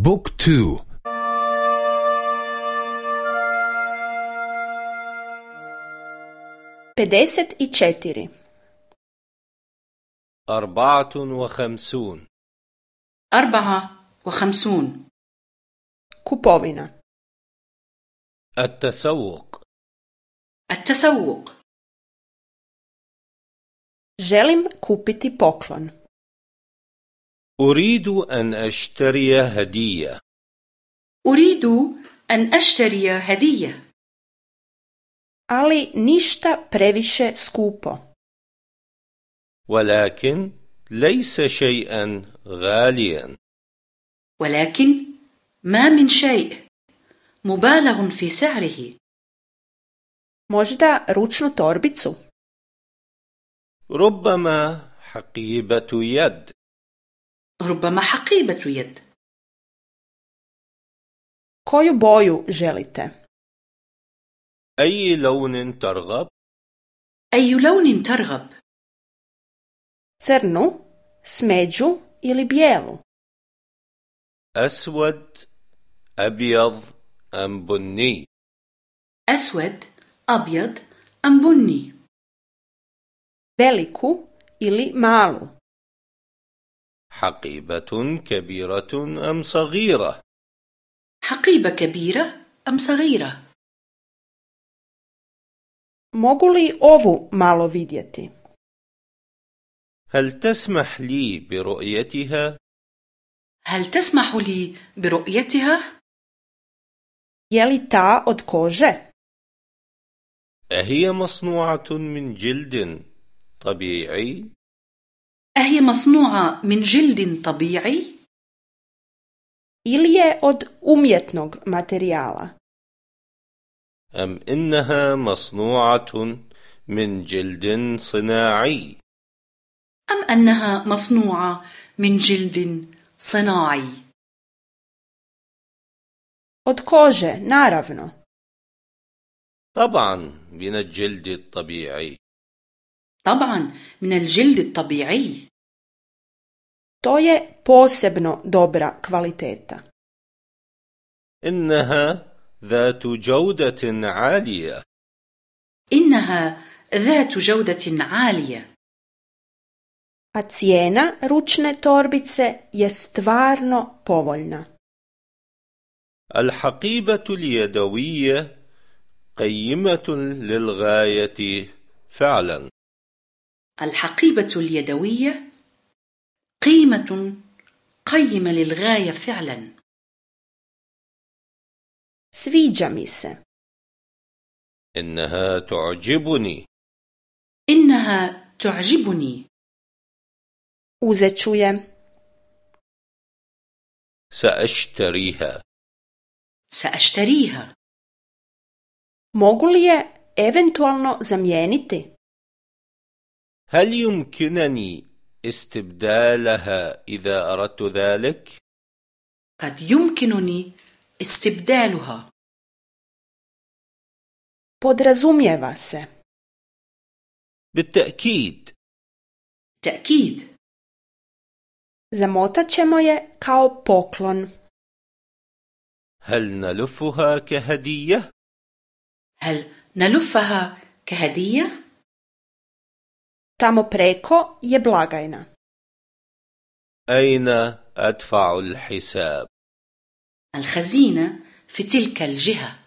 بوك تو. pedeset i četiri أربعة وخمسون. أربعة وخمسون. kupovina التسوق. التسوق. Želim kupiti poklon. أريد أن أشتري هدية. أريد أن أشتري هدية. Ali ništa previše skupo. ولكن ليس شيئا غاليا. ولكن ما من شيء مبالغ في سعره. Možda ručnu torbicu. ربما حقيبة يد. ربما حقيبة يد. Koju boju želite? أي لون ترغب؟ أي لون ترغب؟ Crnu smeđu ili bijelu? أسود أبيض أم بني؟ أسود أبيض أم بني. Veliku ili malu? حقيبة كبيرة أم صغيرة حقيبة كبيرة أم صغيرة mogu li ovu malo vidjeti هل تسمح لي برؤيتها؟ هل تسمح لي برؤيتها؟ je li ta od kože أهي مصنوعة من جلد طبيعي؟ أهي مصنوعة من جلد طبيعي؟ ili je od umjetnog materijala أم إنها مصنوعة من جلد صناعي؟ أم أنها مصنوعة من جلد صناعي؟ od kože naravno طبعا من الجلد الطبيعي طبعا من الجلد الطبيعي. To je posebno dobra kvaliteta. إنها ذات جودة عالية. إنها ذات جودة عالية. A cijena ručne torbice je stvarno povoljna. الحقيبة اليدوية قيمة للغاية فعلا. الحقيبة اليدوية قيمة قيمة للغاية فعلا. Sviđa mi se إنها تعجبني. إنها تعجبني. Uzet ću سأشتريها. سأشتريها. Mogu li je eventualno zamijeniti? هل يمكنني استبدالها إذا أردت ذلك؟ قد يمكنني استبدالها podrazumijeva se بالتأكيد تأكيد zamotat ćemo je kao poklon هل نلفها كهدية؟ هل نلفها كهدية؟ Tamo preko je blagajna أين أدفع الحساب؟ الخزينة في تلك الجهة